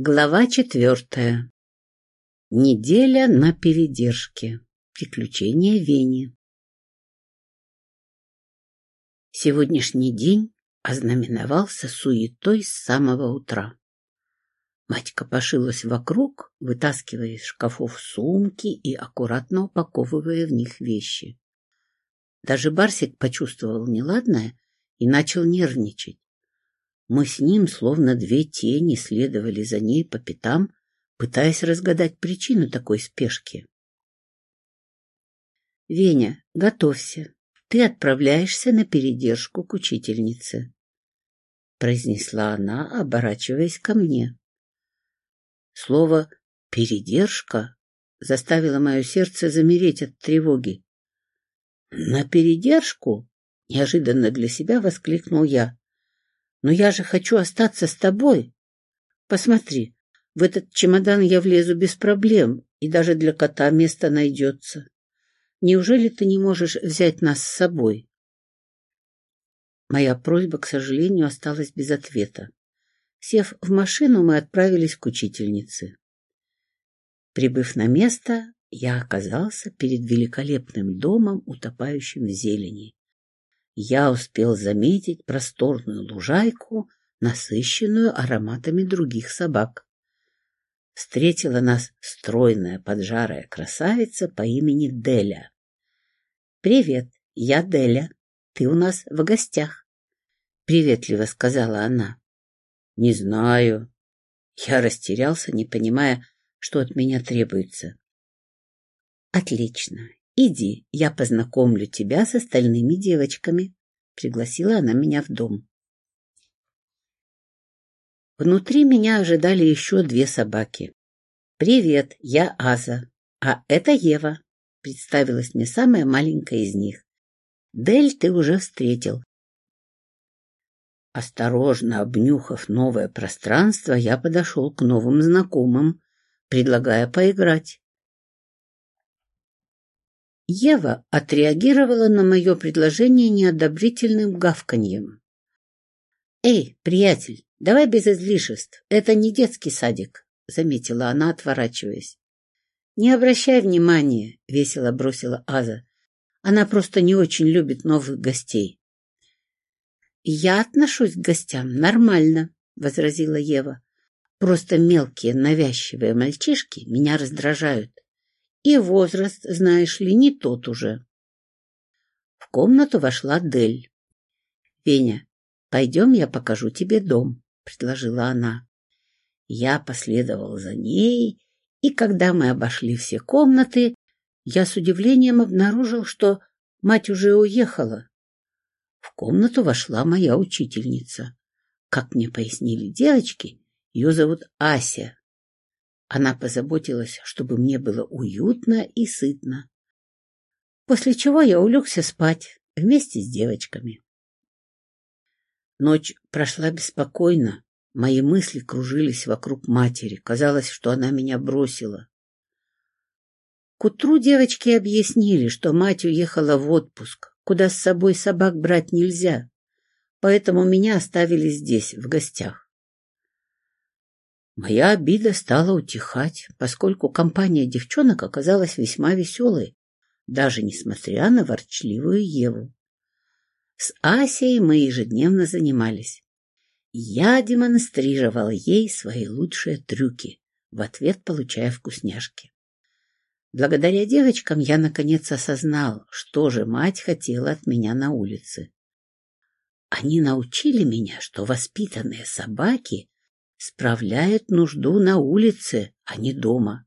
Глава четвертая. Неделя на передержке. Приключения Вени. Сегодняшний день ознаменовался суетой с самого утра. Мать копошилась вокруг, вытаскивая из шкафов сумки и аккуратно упаковывая в них вещи. Даже Барсик почувствовал неладное и начал нервничать. Мы с ним, словно две тени, следовали за ней по пятам, пытаясь разгадать причину такой спешки. «Веня, готовься. Ты отправляешься на передержку к учительнице», — произнесла она, оборачиваясь ко мне. Слово «передержка» заставило мое сердце замереть от тревоги. «На передержку?» — неожиданно для себя воскликнул я. Но я же хочу остаться с тобой. Посмотри, в этот чемодан я влезу без проблем, и даже для кота место найдется. Неужели ты не можешь взять нас с собой? Моя просьба, к сожалению, осталась без ответа. Сев в машину, мы отправились к учительнице. Прибыв на место, я оказался перед великолепным домом, утопающим в зелени я успел заметить просторную лужайку, насыщенную ароматами других собак. Встретила нас стройная поджарая красавица по имени Деля. «Привет, я Деля. Ты у нас в гостях», — приветливо сказала она. «Не знаю». Я растерялся, не понимая, что от меня требуется. «Отлично. «Иди, я познакомлю тебя с остальными девочками», — пригласила она меня в дом. Внутри меня ожидали еще две собаки. «Привет, я Аза, а это Ева», — представилась мне самая маленькая из них. «Дель ты уже встретил». Осторожно обнюхав новое пространство, я подошел к новым знакомым, предлагая поиграть. Ева отреагировала на мое предложение неодобрительным гавканьем. «Эй, приятель, давай без излишеств, это не детский садик», — заметила она, отворачиваясь. «Не обращай внимания», — весело бросила Аза. «Она просто не очень любит новых гостей». «Я отношусь к гостям нормально», — возразила Ева. «Просто мелкие навязчивые мальчишки меня раздражают». И возраст, знаешь ли, не тот уже. В комнату вошла Дель. — Веня, пойдем я покажу тебе дом, — предложила она. Я последовал за ней, и когда мы обошли все комнаты, я с удивлением обнаружил, что мать уже уехала. В комнату вошла моя учительница. Как мне пояснили девочки, ее зовут Ася. Она позаботилась, чтобы мне было уютно и сытно. После чего я улегся спать вместе с девочками. Ночь прошла беспокойно. Мои мысли кружились вокруг матери. Казалось, что она меня бросила. К утру девочки объяснили, что мать уехала в отпуск, куда с собой собак брать нельзя, поэтому меня оставили здесь, в гостях. Моя обида стала утихать, поскольку компания девчонок оказалась весьма веселой, даже несмотря на ворчливую Еву. С Асей мы ежедневно занимались. Я демонстрировал ей свои лучшие трюки, в ответ получая вкусняшки. Благодаря девочкам я наконец осознал, что же мать хотела от меня на улице. Они научили меня, что воспитанные собаки справляет нужду на улице, а не дома.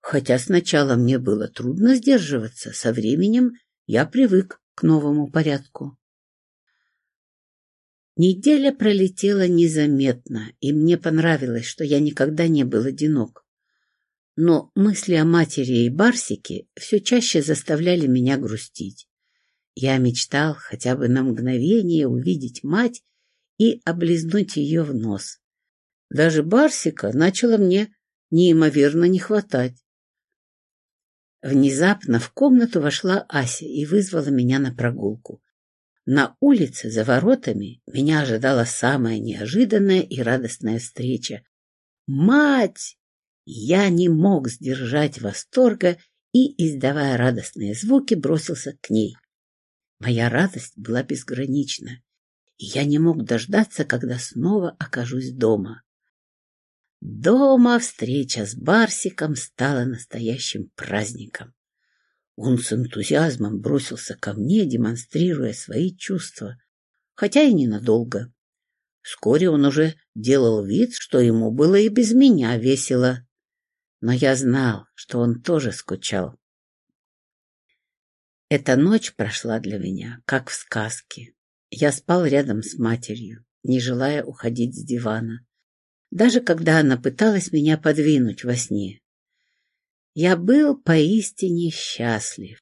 Хотя сначала мне было трудно сдерживаться, со временем я привык к новому порядку. Неделя пролетела незаметно, и мне понравилось, что я никогда не был одинок. Но мысли о матери и Барсике все чаще заставляли меня грустить. Я мечтал хотя бы на мгновение увидеть мать и облизнуть ее в нос. Даже Барсика начала мне неимоверно не хватать. Внезапно в комнату вошла Ася и вызвала меня на прогулку. На улице за воротами меня ожидала самая неожиданная и радостная встреча. Мать! Я не мог сдержать восторга и, издавая радостные звуки, бросился к ней. Моя радость была безгранична, и я не мог дождаться, когда снова окажусь дома. Дома встреча с Барсиком стала настоящим праздником. Он с энтузиазмом бросился ко мне, демонстрируя свои чувства, хотя и ненадолго. Вскоре он уже делал вид, что ему было и без меня весело. Но я знал, что он тоже скучал. Эта ночь прошла для меня, как в сказке. Я спал рядом с матерью, не желая уходить с дивана даже когда она пыталась меня подвинуть во сне. Я был поистине счастлив.